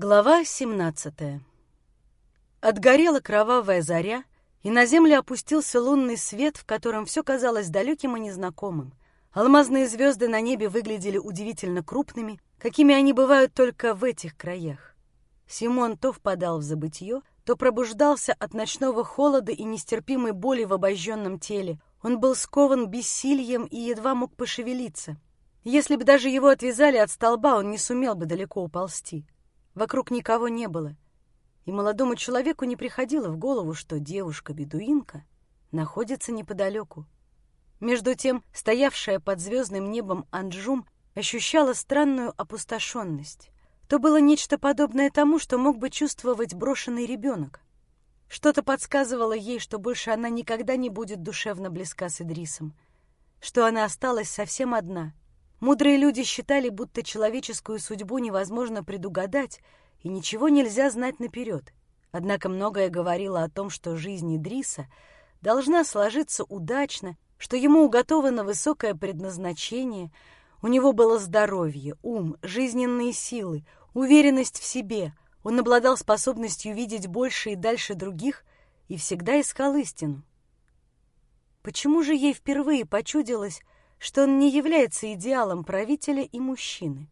Глава 17 Отгорела кровавая заря, и на землю опустился лунный свет, в котором все казалось далеким и незнакомым. Алмазные звезды на небе выглядели удивительно крупными, какими они бывают только в этих краях. Симон то впадал в забытье, то пробуждался от ночного холода и нестерпимой боли в обожженном теле. Он был скован бессильем и едва мог пошевелиться. Если бы даже его отвязали от столба, он не сумел бы далеко уползти. Вокруг никого не было, и молодому человеку не приходило в голову, что девушка-бедуинка находится неподалеку. Между тем, стоявшая под звездным небом Анджум ощущала странную опустошенность. То было нечто подобное тому, что мог бы чувствовать брошенный ребенок. Что-то подсказывало ей, что больше она никогда не будет душевно близка с Идрисом, что она осталась совсем одна — Мудрые люди считали, будто человеческую судьбу невозможно предугадать, и ничего нельзя знать наперед. Однако многое говорило о том, что жизнь Идриса должна сложиться удачно, что ему уготовано высокое предназначение, у него было здоровье, ум, жизненные силы, уверенность в себе, он обладал способностью видеть больше и дальше других и всегда искал истину. Почему же ей впервые почудилось, что он не является идеалом правителя и мужчины.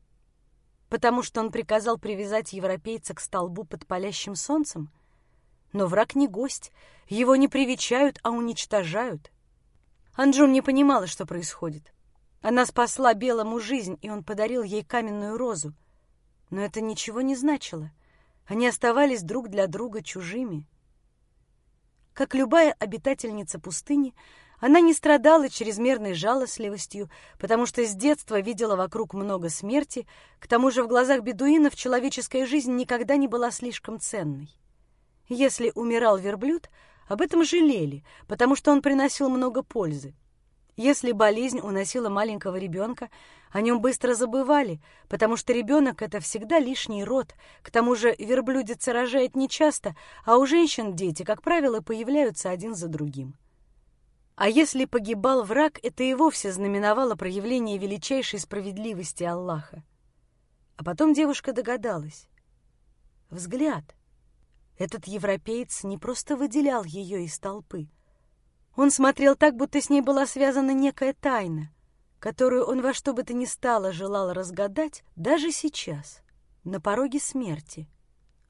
Потому что он приказал привязать европейца к столбу под палящим солнцем? Но враг не гость, его не привечают, а уничтожают. Анджум не понимала, что происходит. Она спасла белому жизнь, и он подарил ей каменную розу. Но это ничего не значило. Они оставались друг для друга чужими. Как любая обитательница пустыни, она не страдала чрезмерной жалостливостью, потому что с детства видела вокруг много смерти, к тому же в глазах бедуинов человеческая жизнь никогда не была слишком ценной. Если умирал верблюд, об этом жалели, потому что он приносил много пользы. Если болезнь уносила маленького ребенка, о нем быстро забывали, потому что ребенок — это всегда лишний род. К тому же верблюдица рожает нечасто, а у женщин дети, как правило, появляются один за другим. А если погибал враг, это и вовсе знаменовало проявление величайшей справедливости Аллаха. А потом девушка догадалась. Взгляд. Этот европеец не просто выделял ее из толпы. Он смотрел так, будто с ней была связана некая тайна, которую он во что бы то ни стало желал разгадать даже сейчас, на пороге смерти.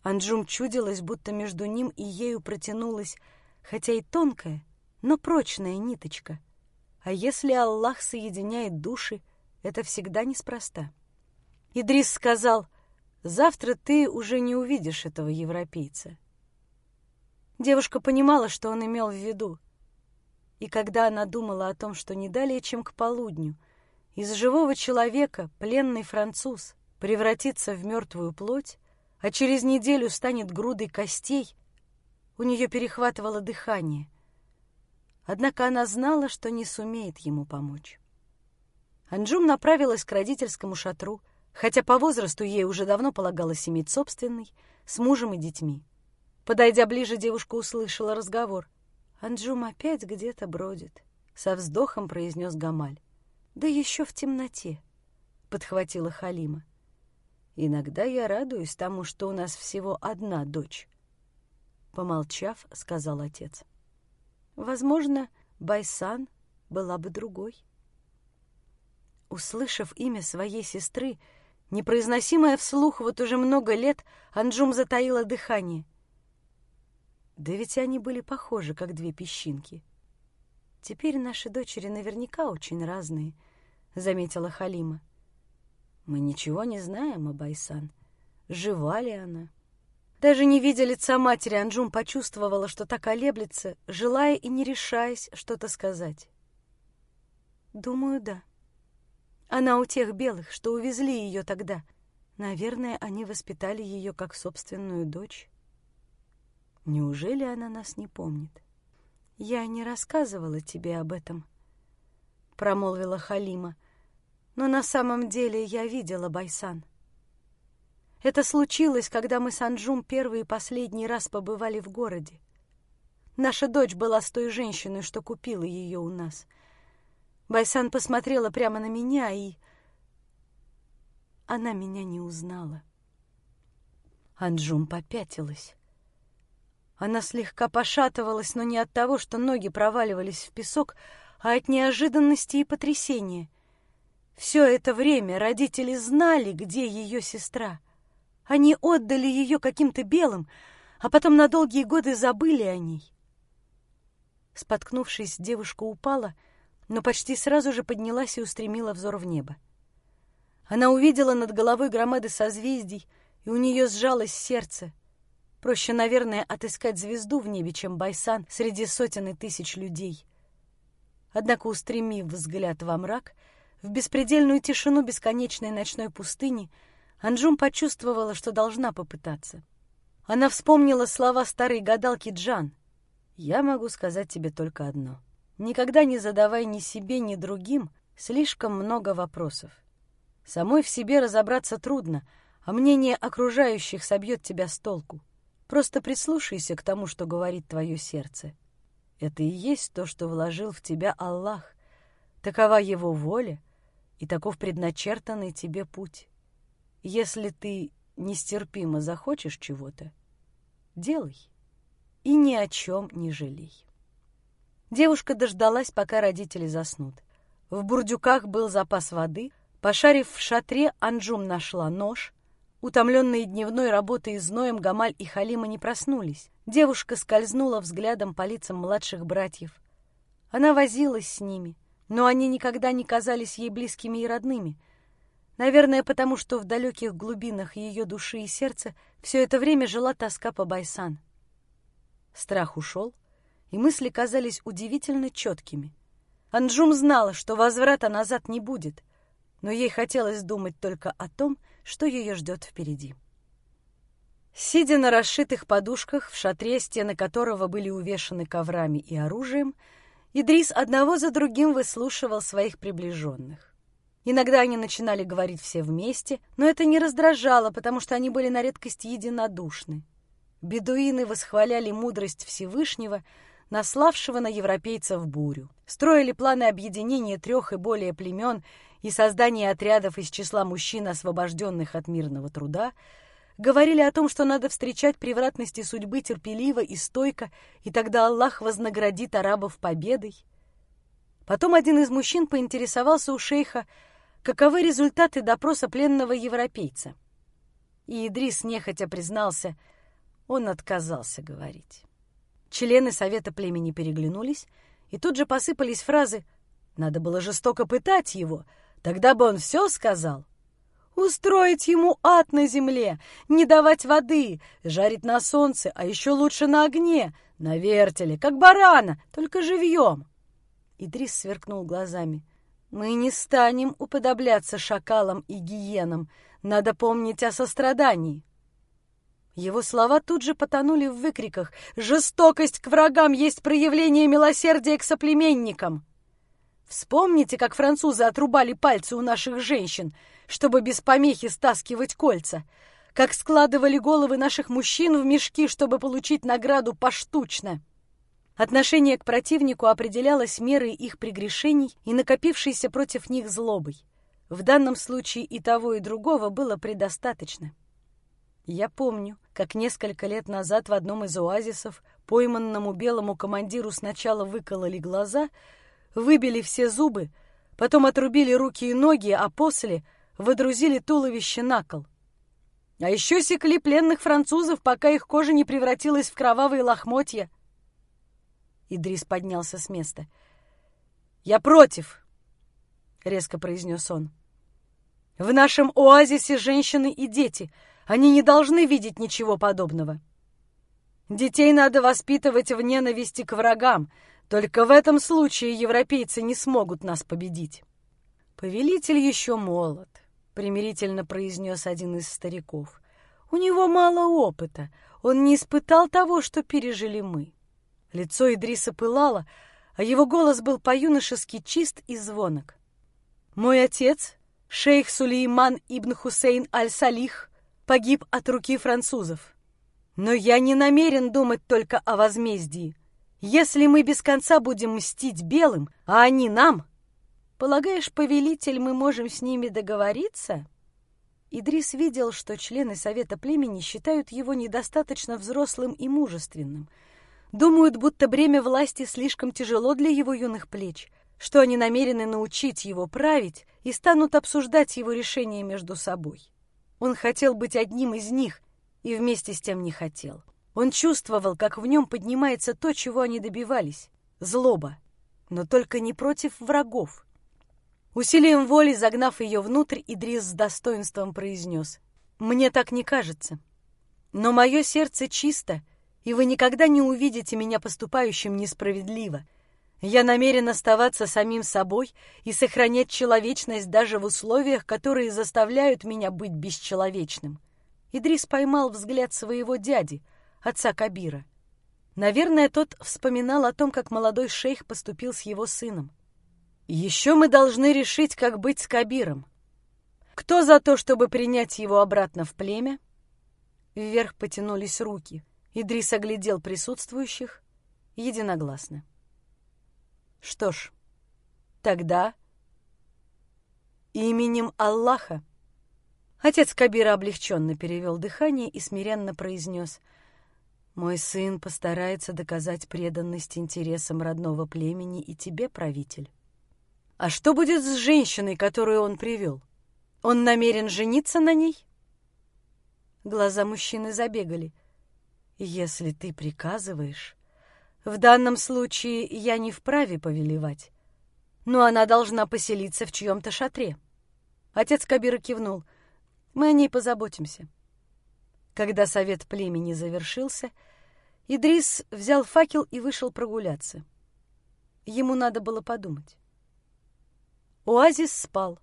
Анджум чудилась, будто между ним и ею протянулась, хотя и тонкая, но прочная ниточка. А если Аллах соединяет души, это всегда неспроста. Идрис сказал, «Завтра ты уже не увидишь этого европейца». Девушка понимала, что он имел в виду. И когда она думала о том, что не далее, чем к полудню, из живого человека пленный француз превратится в мертвую плоть, а через неделю станет грудой костей, у нее перехватывало дыхание — Однако она знала, что не сумеет ему помочь. Анджум направилась к родительскому шатру, хотя по возрасту ей уже давно полагалось иметь собственный, с мужем и детьми. Подойдя ближе, девушка услышала разговор. «Анджум опять где-то бродит», — со вздохом произнес Гамаль. «Да еще в темноте», — подхватила Халима. «Иногда я радуюсь тому, что у нас всего одна дочь», — помолчав, сказал отец. Возможно, Байсан была бы другой. Услышав имя своей сестры, непроизносимое вслух вот уже много лет, Анджум затаила дыхание. Да ведь они были похожи, как две песчинки. Теперь наши дочери наверняка очень разные, — заметила Халима. Мы ничего не знаем об Айсан. Жива ли она? Даже не видя лица матери, Анджум почувствовала, что так колеблется, желая и не решаясь что-то сказать. «Думаю, да. Она у тех белых, что увезли ее тогда. Наверное, они воспитали ее как собственную дочь. Неужели она нас не помнит? Я не рассказывала тебе об этом», — промолвила Халима. «Но на самом деле я видела Байсан». Это случилось, когда мы с Анджум первый и последний раз побывали в городе. Наша дочь была с той женщиной, что купила ее у нас. Байсан посмотрела прямо на меня, и... Она меня не узнала. Анджум попятилась. Она слегка пошатывалась, но не от того, что ноги проваливались в песок, а от неожиданности и потрясения. Все это время родители знали, где ее сестра. Они отдали ее каким-то белым, а потом на долгие годы забыли о ней. Споткнувшись, девушка упала, но почти сразу же поднялась и устремила взор в небо. Она увидела над головой громады созвездий, и у нее сжалось сердце. Проще, наверное, отыскать звезду в небе, чем Байсан среди сотен и тысяч людей. Однако, устремив взгляд во мрак, в беспредельную тишину бесконечной ночной пустыни, Анжум почувствовала, что должна попытаться. Она вспомнила слова старой гадалки Джан. «Я могу сказать тебе только одно. Никогда не задавай ни себе, ни другим слишком много вопросов. Самой в себе разобраться трудно, а мнение окружающих собьет тебя с толку. Просто прислушайся к тому, что говорит твое сердце. Это и есть то, что вложил в тебя Аллах. Такова его воля и таков предначертанный тебе путь. Если ты нестерпимо захочешь чего-то, делай и ни о чем не жалей. Девушка дождалась, пока родители заснут. В бурдюках был запас воды. Пошарив в шатре, Анджум нашла нож. Утомленные дневной работой и зноем Гамаль и Халима не проснулись. Девушка скользнула взглядом по лицам младших братьев. Она возилась с ними, но они никогда не казались ей близкими и родными. Наверное, потому что в далеких глубинах ее души и сердца все это время жила тоска по Байсан. Страх ушел — и мысли казались удивительно четкими. Анджум знала, что возврата назад не будет, но ей хотелось думать только о том, что ее ждет впереди. Сидя на расшитых подушках, в шатре, стены которого были увешаны коврами и оружием, Идрис одного за другим выслушивал своих приближенных. Иногда они начинали говорить все вместе, но это не раздражало, потому что они были на редкость единодушны. Бедуины восхваляли мудрость Всевышнего, наславшего на европейцев бурю. Строили планы объединения трех и более племен и создания отрядов из числа мужчин, освобожденных от мирного труда, говорили о том, что надо встречать превратности судьбы терпеливо и стойко, и тогда Аллах вознаградит арабов победой. Потом один из мужчин поинтересовался у шейха, каковы результаты допроса пленного европейца. И Идрис нехотя признался, он отказался говорить. Члены совета племени переглянулись, и тут же посыпались фразы «Надо было жестоко пытать его, тогда бы он все сказал». Устроить ему ад на земле, не давать воды, жарить на солнце, а еще лучше на огне, на вертеле, как барана, только живьем. Идрис сверкнул глазами. Мы не станем уподобляться шакалам и гиенам. Надо помнить о сострадании. Его слова тут же потонули в выкриках. «Жестокость к врагам есть проявление милосердия к соплеменникам!» Вспомните, как французы отрубали пальцы у наших женщин, чтобы без помехи стаскивать кольца, как складывали головы наших мужчин в мешки, чтобы получить награду поштучно. Отношение к противнику определялось мерой их прегрешений и накопившейся против них злобой. В данном случае и того, и другого было предостаточно. Я помню, как несколько лет назад в одном из оазисов пойманному белому командиру сначала выкололи глаза, выбили все зубы, потом отрубили руки и ноги, а после выдрузили туловище на кол. А еще секли пленных французов, пока их кожа не превратилась в кровавые лохмотья. Идрис поднялся с места. «Я против!» — резко произнес он. «В нашем оазисе женщины и дети — они не должны видеть ничего подобного. Детей надо воспитывать в ненависти к врагам. Только в этом случае европейцы не смогут нас победить. Повелитель еще молод, примирительно произнес один из стариков. У него мало опыта. Он не испытал того, что пережили мы. Лицо Идриса пылало, а его голос был по-юношески чист и звонок. Мой отец, шейх Сулейман ибн Хусейн аль-Салих, погиб от руки французов. Но я не намерен думать только о возмездии. Если мы без конца будем мстить белым, а они нам, полагаешь, повелитель, мы можем с ними договориться? Идрис видел, что члены Совета племени считают его недостаточно взрослым и мужественным. Думают, будто бремя власти слишком тяжело для его юных плеч, что они намерены научить его править и станут обсуждать его решения между собой. Он хотел быть одним из них и вместе с тем не хотел. Он чувствовал, как в нем поднимается то, чего они добивались — злоба, но только не против врагов. Усилием воли, загнав ее внутрь, Идрис с достоинством произнес. «Мне так не кажется. Но мое сердце чисто, и вы никогда не увидите меня поступающим несправедливо. Я намерен оставаться самим собой и сохранять человечность даже в условиях, которые заставляют меня быть бесчеловечным». Идрис поймал взгляд своего дяди, отца Кабира. Наверное, тот вспоминал о том, как молодой шейх поступил с его сыном. Еще мы должны решить, как быть с Кабиром. Кто за то, чтобы принять его обратно в племя? Вверх потянулись руки. Идрис оглядел присутствующих единогласно. Что ж, тогда именем Аллаха. Отец Кабира облегченно перевел дыхание и смиренно произнес «Мой сын постарается доказать преданность интересам родного племени и тебе, правитель». А что будет с женщиной, которую он привел? Он намерен жениться на ней? Глаза мужчины забегали. Если ты приказываешь... В данном случае я не вправе повелевать. Но она должна поселиться в чьем-то шатре. Отец Кабира кивнул. Мы о ней позаботимся. Когда совет племени завершился, Идрис взял факел и вышел прогуляться. Ему надо было подумать. Оазис спал.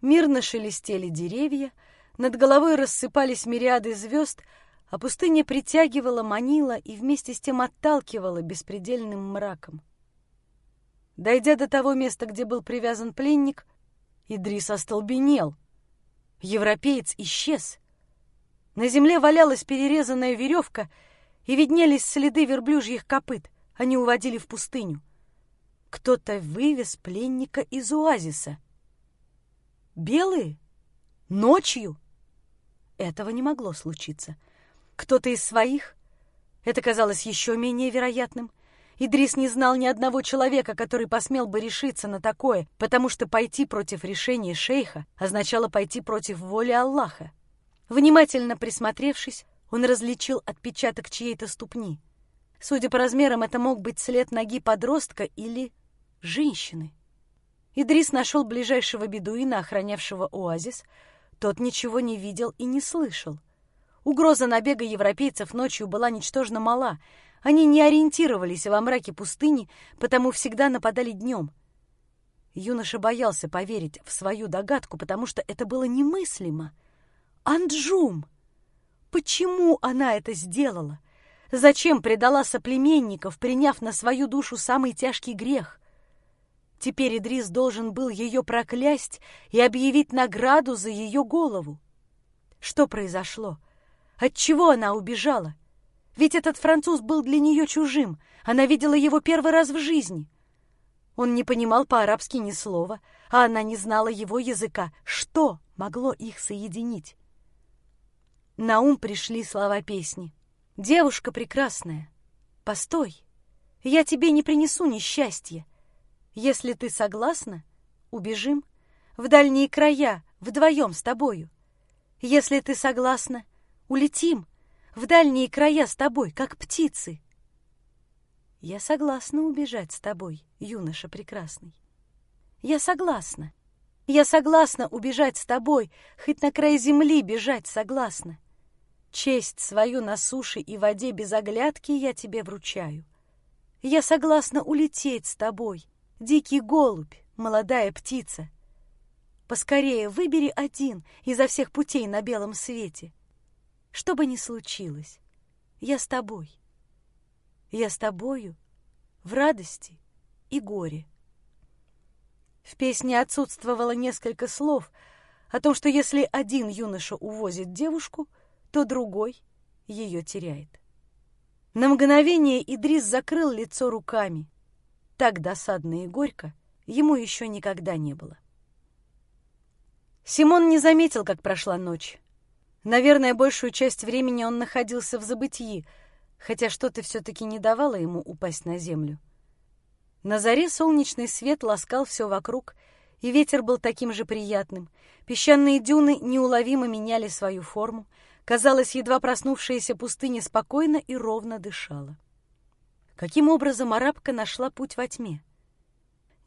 Мирно шелестели деревья, над головой рассыпались мириады звезд, а пустыня притягивала, манила и вместе с тем отталкивала беспредельным мраком. Дойдя до того места, где был привязан пленник, Идрис остолбенел. Европеец исчез. На земле валялась перерезанная веревка, и виднелись следы верблюжьих копыт. Они уводили в пустыню. Кто-то вывез пленника из оазиса. Белые? Ночью? Этого не могло случиться. Кто-то из своих? Это казалось еще менее вероятным. Идрис не знал ни одного человека, который посмел бы решиться на такое, потому что пойти против решения шейха означало пойти против воли Аллаха. Внимательно присмотревшись, он различил отпечаток чьей-то ступни. Судя по размерам, это мог быть след ноги подростка или женщины. Идрис нашел ближайшего бедуина, охранявшего оазис. Тот ничего не видел и не слышал. Угроза набега европейцев ночью была ничтожно мала. Они не ориентировались во мраке пустыни, потому всегда нападали днем. Юноша боялся поверить в свою догадку, потому что это было немыслимо. Анджум! Почему она это сделала? Зачем предала соплеменников, приняв на свою душу самый тяжкий грех? Теперь Идрис должен был ее проклясть и объявить награду за ее голову. Что произошло? Отчего она убежала? Ведь этот француз был для нее чужим. Она видела его первый раз в жизни. Он не понимал по-арабски ни слова, а она не знала его языка. Что могло их соединить? На ум пришли слова песни. «Девушка прекрасная, постой, я тебе не принесу несчастья. Если ты согласна, убежим в дальние края вдвоем с тобою. Если ты согласна, улетим в дальние края с тобой, как птицы. Я согласна убежать с тобой, юноша прекрасный. Я согласна. Я согласна убежать с тобой, хоть на край земли бежать согласна. Честь свою на суше и воде без оглядки я тебе вручаю. Я согласна улететь с тобой, Дикий голубь, молодая птица. Поскорее выбери один изо всех путей на белом свете. Что бы ни случилось, я с тобой. Я с тобою в радости и горе. В песне отсутствовало несколько слов о том, что если один юноша увозит девушку, то другой ее теряет. На мгновение Идрис закрыл лицо руками. Так досадно и горько ему еще никогда не было. Симон не заметил, как прошла ночь. Наверное, большую часть времени он находился в забытии, хотя что-то все-таки не давало ему упасть на землю. На заре солнечный свет ласкал все вокруг, и ветер был таким же приятным. Песчаные дюны неуловимо меняли свою форму. Казалось, едва проснувшаяся пустыня спокойно и ровно дышала. Каким образом арабка нашла путь во тьме?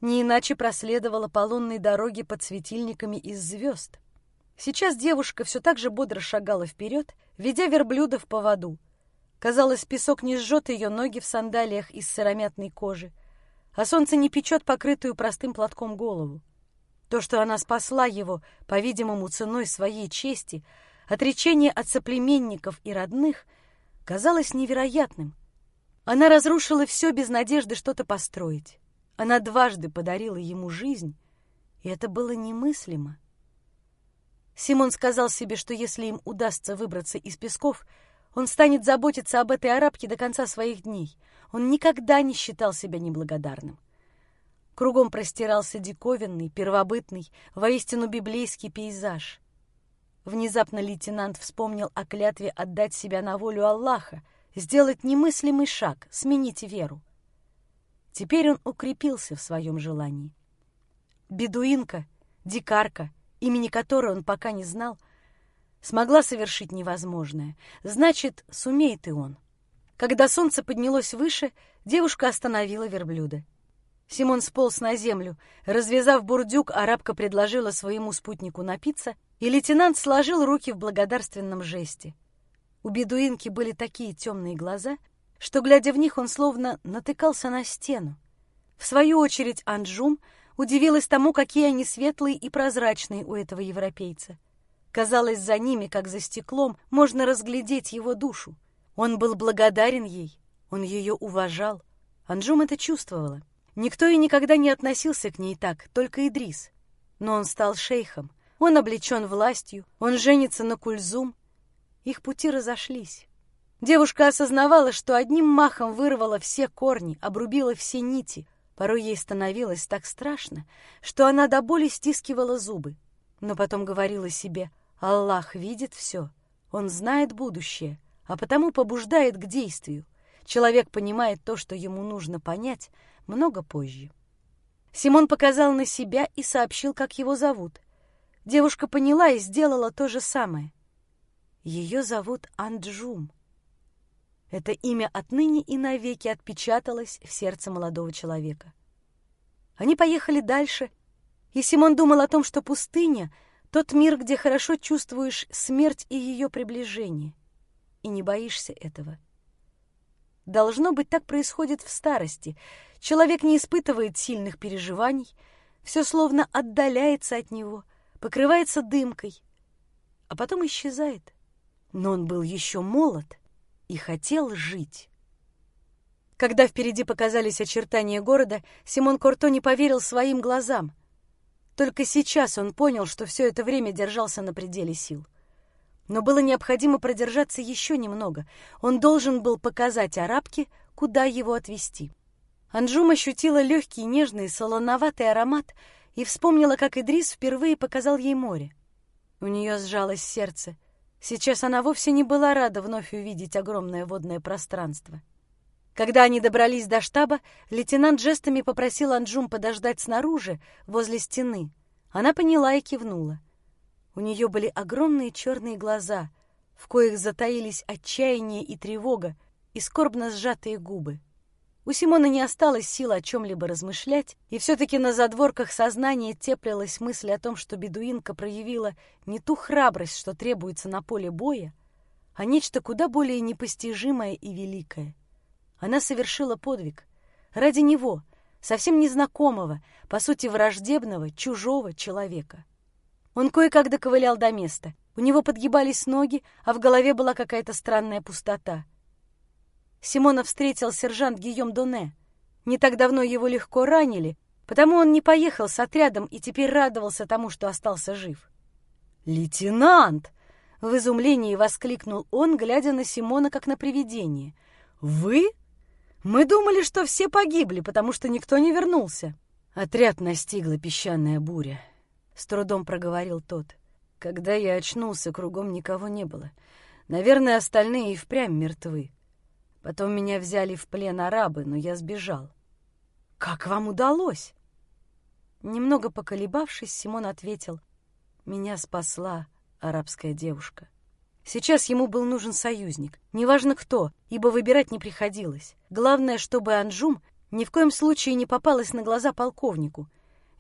Не иначе проследовала по лунной дороге под светильниками из звезд. Сейчас девушка все так же бодро шагала вперед, ведя верблюда в поводу. Казалось, песок не сжет ее ноги в сандалиях из сыромятной кожи а солнце не печет покрытую простым платком голову. То, что она спасла его, по-видимому, ценой своей чести, отречение от соплеменников и родных, казалось невероятным. Она разрушила все без надежды что-то построить. Она дважды подарила ему жизнь, и это было немыслимо. Симон сказал себе, что если им удастся выбраться из песков, он станет заботиться об этой арабке до конца своих дней — он никогда не считал себя неблагодарным. Кругом простирался диковинный, первобытный, воистину библейский пейзаж. Внезапно лейтенант вспомнил о клятве отдать себя на волю Аллаха, сделать немыслимый шаг, сменить веру. Теперь он укрепился в своем желании. Бедуинка, дикарка, имени которой он пока не знал, смогла совершить невозможное. Значит, сумеет и он. Когда солнце поднялось выше, девушка остановила верблюда. Симон сполз на землю. Развязав бурдюк, арабка предложила своему спутнику напиться, и лейтенант сложил руки в благодарственном жесте. У бедуинки были такие темные глаза, что, глядя в них, он словно натыкался на стену. В свою очередь Анджум удивилась тому, какие они светлые и прозрачные у этого европейца. Казалось, за ними, как за стеклом, можно разглядеть его душу. Он был благодарен ей, он ее уважал. Анжум это чувствовала. Никто и никогда не относился к ней так, только Идрис. Но он стал шейхом, он облечен властью, он женится на Кульзум. Их пути разошлись. Девушка осознавала, что одним махом вырвала все корни, обрубила все нити. Порой ей становилось так страшно, что она до боли стискивала зубы. Но потом говорила себе, Аллах видит все, Он знает будущее, а потому побуждает к действию. Человек понимает то, что ему нужно понять, много позже. Симон показал на себя и сообщил, как его зовут. Девушка поняла и сделала то же самое. Ее зовут Анджум. Это имя отныне и навеки отпечаталось в сердце молодого человека. Они поехали дальше, и Симон думал о том, что пустыня — тот мир, где хорошо чувствуешь смерть и ее приближение — и не боишься этого. Должно быть, так происходит в старости. Человек не испытывает сильных переживаний, все словно отдаляется от него, покрывается дымкой, а потом исчезает. Но он был еще молод и хотел жить. Когда впереди показались очертания города, Симон Корто не поверил своим глазам. Только сейчас он понял, что все это время держался на пределе сил. Но было необходимо продержаться еще немного. Он должен был показать арабке, куда его отвезти. Анжум ощутила легкий, нежный, солоноватый аромат и вспомнила, как Идрис впервые показал ей море. У нее сжалось сердце. Сейчас она вовсе не была рада вновь увидеть огромное водное пространство. Когда они добрались до штаба, лейтенант жестами попросил Анжум подождать снаружи, возле стены. Она поняла и кивнула. У нее были огромные черные глаза, в коих затаились отчаяние и тревога, и скорбно сжатые губы. У Симона не осталось сил о чем-либо размышлять, и все-таки на задворках сознания теплилась мысль о том, что бедуинка проявила не ту храбрость, что требуется на поле боя, а нечто куда более непостижимое и великое. Она совершила подвиг ради него, совсем незнакомого, по сути враждебного, чужого человека. Он кое-как доковылял до места. У него подгибались ноги, а в голове была какая-то странная пустота. Симона встретил сержант Гийом Доне. Не так давно его легко ранили, потому он не поехал с отрядом и теперь радовался тому, что остался жив. «Лейтенант!» — в изумлении воскликнул он, глядя на Симона как на привидение. «Вы? Мы думали, что все погибли, потому что никто не вернулся». Отряд настигла песчаная буря. с трудом проговорил тот. Когда я очнулся, кругом никого не было. Наверное, остальные и впрямь мертвы. Потом меня взяли в плен арабы, но я сбежал. Как вам удалось? Немного поколебавшись, Симон ответил. Меня спасла арабская девушка. Сейчас ему был нужен союзник, неважно кто, ибо выбирать не приходилось. Главное, чтобы Анжум ни в коем случае не попалась на глаза полковнику.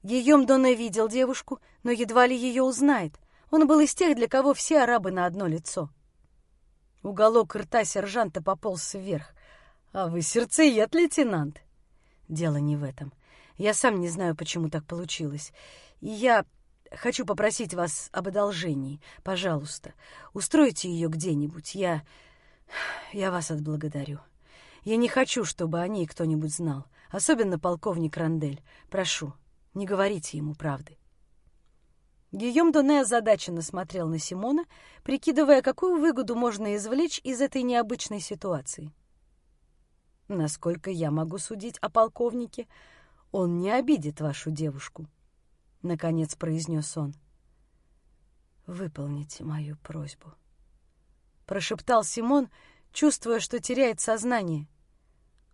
Гийом Доне видел девушку, но едва ли ее узнает. Он был из тех, для кого все арабы на одно лицо. Уголок рта сержанта пополз вверх. «А вы сердцеед, лейтенант!» «Дело не в этом. Я сам не знаю, почему так получилось. И я хочу попросить вас об одолжении. Пожалуйста, устройте ее где-нибудь. Я... я вас отблагодарю. Я не хочу, чтобы о ней кто-нибудь знал. Особенно полковник Рандель. Прошу, не говорите ему правды». Гийом Доне озадаченно смотрел на Симона, прикидывая, какую выгоду можно извлечь из этой необычной ситуации. «Насколько я могу судить о полковнике, он не обидит вашу девушку», — наконец произнес он. «Выполните мою просьбу», — прошептал Симон, чувствуя, что теряет сознание.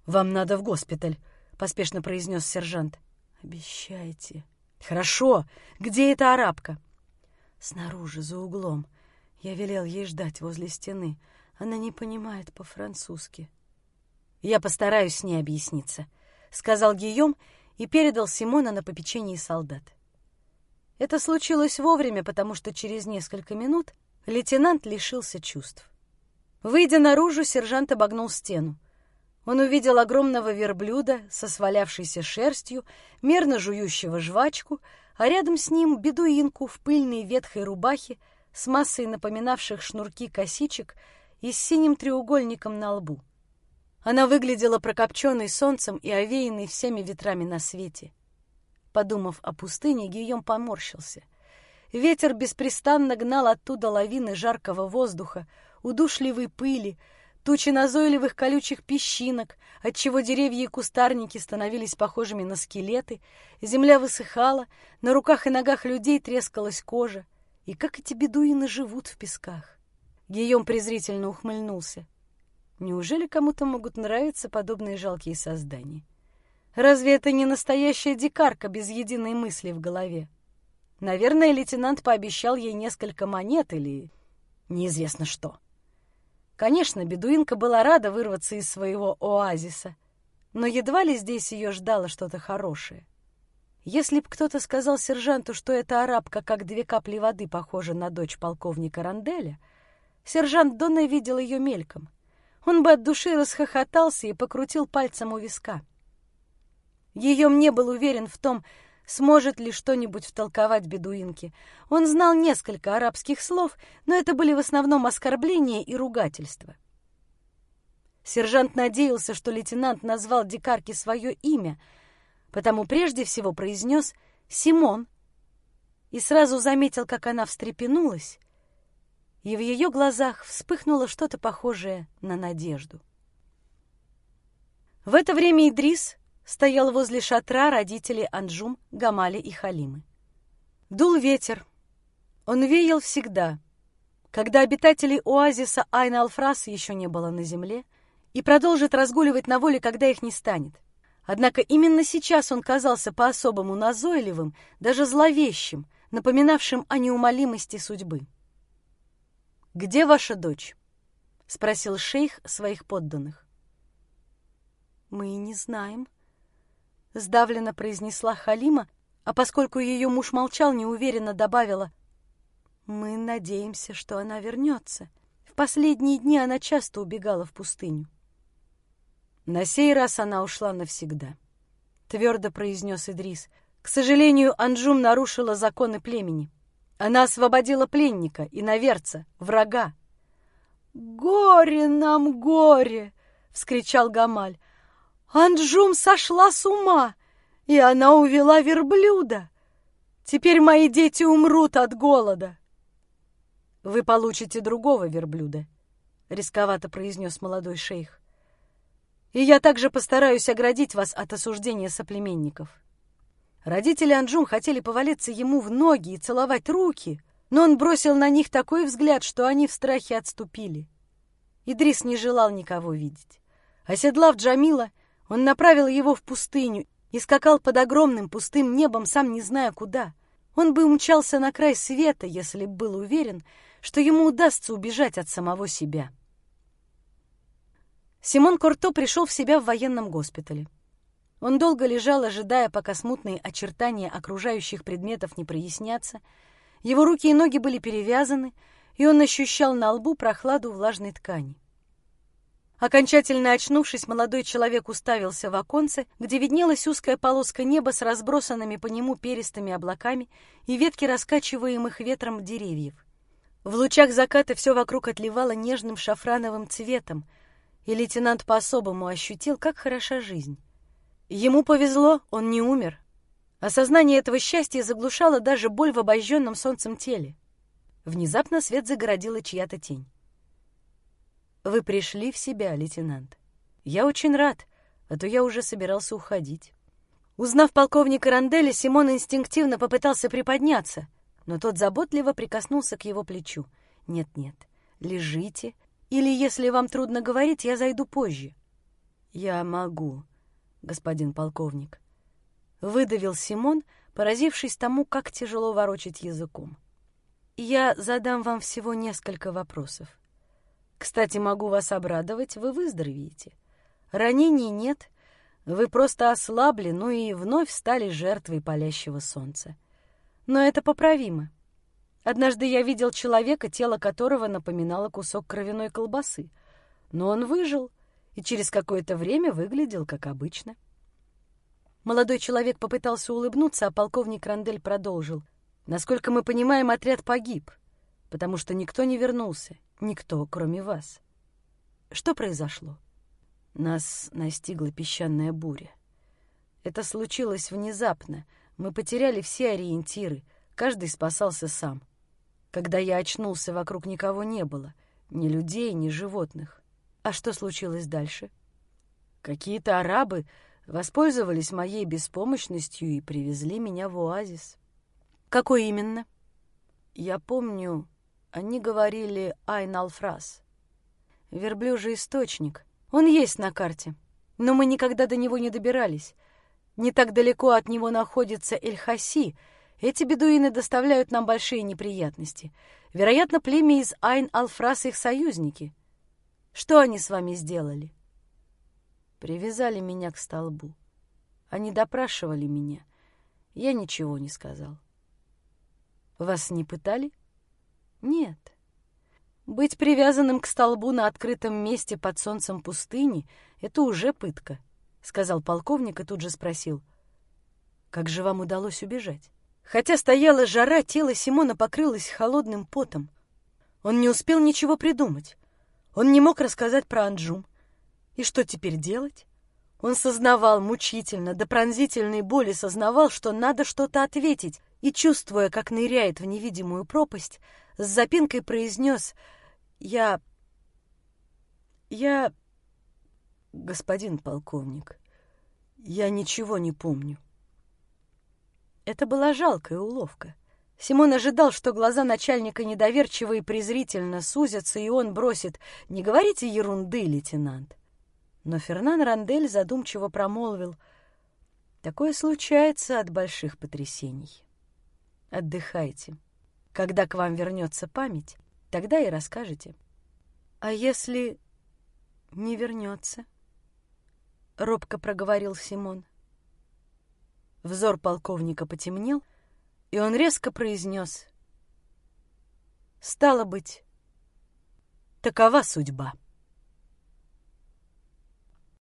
«Вам надо в госпиталь», — поспешно произнес сержант. «Обещайте», «Хорошо. Где эта арабка?» «Снаружи, за углом. Я велел ей ждать возле стены. Она не понимает по-французски». «Я постараюсь с ней объясниться», — сказал Гийом и передал Симона на попечение солдат. Это случилось вовремя, потому что через несколько минут лейтенант лишился чувств. Выйдя наружу, сержант обогнул стену. Он увидел огромного верблюда со свалявшейся шерстью, мерно жующего жвачку, а рядом с ним бедуинку в пыльной ветхой рубахе с массой напоминавших шнурки косичек и с синим треугольником на лбу. Она выглядела прокопченной солнцем и овеянной всеми ветрами на свете. Подумав о пустыне, Гийом поморщился. Ветер беспрестанно гнал оттуда лавины жаркого воздуха, удушливой пыли, тучи назойливых колючих песчинок, отчего деревья и кустарники становились похожими на скелеты, земля высыхала, на руках и ногах людей трескалась кожа. И как эти бедуины живут в песках? Гийом презрительно ухмыльнулся. Неужели кому-то могут нравиться подобные жалкие создания? Разве это не настоящая дикарка без единой мысли в голове? Наверное, лейтенант пообещал ей несколько монет или неизвестно что. Конечно, бедуинка была рада вырваться из своего оазиса, но едва ли здесь ее ждало что-то хорошее. Если б кто-то сказал сержанту, что эта арабка как две капли воды похожа на дочь полковника Ранделя, сержант Донне видел ее мельком. Он бы от души расхохотался и покрутил пальцем у виска. Ее не был уверен в том, сможет ли что-нибудь втолковать бедуинке. Он знал несколько арабских слов, но это были в основном оскорбления и ругательства. Сержант надеялся, что лейтенант назвал дикарке свое имя, потому прежде всего произнес «Симон» и сразу заметил, как она встрепенулась, и в ее глазах вспыхнуло что-то похожее на надежду. В это время Идрис стоял возле шатра родителей Анджум, Гамали и Халимы. Дул ветер. Он веял всегда, когда обитателей оазиса Айна-Алфрас еще не было на земле, и продолжит разгуливать на воле, когда их не станет. Однако именно сейчас он казался по-особому назойливым, даже зловещим, напоминавшим о неумолимости судьбы. «Где ваша дочь?» — спросил шейх своих подданных. «Мы не знаем», — сдавленно произнесла Халима, а поскольку ее муж молчал, неуверенно добавила, «Мы надеемся, что она вернется. В последние дни она часто убегала в пустыню». «На сей раз она ушла навсегда», — твердо произнес Идрис. «К сожалению, Анджум нарушила законы племени. Она освободила пленника, и наверца, врага». «Горе нам, горе!» — вскричал Гамаль. Анджум сошла с ума, и она увела верблюда. Теперь мои дети умрут от голода. Вы получите другого верблюда, рисковато произнес молодой шейх. И я также постараюсь оградить вас от осуждения соплеменников. Родители Анджум хотели повалиться ему в ноги и целовать руки, но он бросил на них такой взгляд, что они в страхе отступили. Идрис не желал никого видеть. Оседлав Джамила, он направил его в пустыню и скакал под огромным пустым небом, сам не зная куда. Он бы умчался на край света, если б был уверен, что ему удастся убежать от самого себя. Симон Корто пришел в себя в военном госпитале. Он долго лежал, ожидая, пока смутные очертания окружающих предметов не прояснятся. Его руки и ноги были перевязаны, и он ощущал на лбу прохладу влажной ткани. Окончательно очнувшись, молодой человек уставился в оконце, где виднелась узкая полоска неба с разбросанными по нему перистыми облаками и ветки раскачиваемых ветром деревьев. В лучах заката все вокруг отливало нежным шафрановым цветом, и лейтенант по-особому ощутил, как хороша жизнь. Ему повезло, он не умер. Осознание этого счастья заглушало даже боль в обожженном солнцем теле. Внезапно свет загородила чья-то тень. «Вы пришли в себя, лейтенант. Я очень рад, а то я уже собирался уходить». Узнав полковника Ранделя, Симон инстинктивно попытался приподняться, но тот заботливо прикоснулся к его плечу. «Нет-нет, лежите, или, если вам трудно говорить, я зайду позже». «Я могу», господин полковник. Выдавил Симон, поразившись тому, как тяжело ворочать языком. Я задам вам всего несколько вопросов. Кстати, могу вас обрадовать, вы выздоровеете. Ранений нет, вы просто ослабли, ну и вновь стали жертвой палящего солнца. Но это поправимо. Однажды я видел человека, тело которого напоминало кусок кровяной колбасы. Но он выжил — и через какое-то время выглядел как обычно. Молодой человек попытался улыбнуться, а полковник Рандель продолжил. «Насколько мы понимаем, отряд погиб, потому что никто не вернулся, никто, кроме вас. Что произошло?» Нас настигла песчаная буря. Это случилось внезапно. Мы потеряли все ориентиры, каждый спасался сам. Когда я очнулся, вокруг никого не было, ни людей, ни животных. А что случилось дальше? Какие-то арабы воспользовались моей беспомощностью и привезли меня в оазис. Какой именно? Я помню, они говорили Айн-Алфраз. Верблюжий источник. Он есть на карте, но мы никогда до него не добирались. Не так далеко от него находится Эль-Хаси. Эти бедуины доставляют нам большие неприятности. Вероятно, племя из Айн-Алфраз их союзники — что они с вами сделали? Привязали меня к столбу. Они допрашивали меня. Я ничего не сказал. Вас не пытали? Нет. Быть привязанным к столбу на открытом месте под солнцем пустыни — это уже пытка, — сказал полковник и тут же спросил. Как же вам удалось убежать? Хотя стояла жара, тело Симона покрылось холодным потом. Он не успел ничего придумать. Он не мог рассказать про Анджум. И что теперь делать? Он сознавал мучительно, до пронзительной боли сознавал, что надо что-то ответить, и, чувствуя, как ныряет в невидимую пропасть, с запинкой произнес «Я... я... господин полковник, я ничего не помню». Это была жалкая уловка. Симон ожидал, что глаза начальника недоверчиво и презрительно сузятся, и он бросит «Не говорите ерунды, лейтенант». Но Фернан Рандель задумчиво промолвил «Такое случается от больших потрясений. Отдыхайте. Когда к вам вернется память, тогда и расскажете». «А если не вернется?» — робко проговорил Симон. Взор полковника потемнел — и он резко произнес «Стало быть, такова судьба».